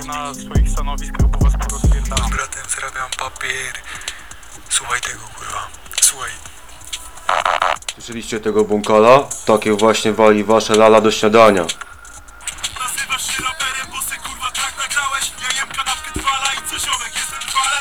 uważaj na swoich stanowiskach, bo was porozpierdalam. Z bratem zrabiam papier. Słuchaj tego kurwa. Słuchaj. Słyszeliście tego bunkala? Takie właśnie wali wasze lala do śniadania. Nazywasz się raperem, bo se kurwa tak nagrałeś Ja jem kanapkę trwala i co ziomek, jestem trwalem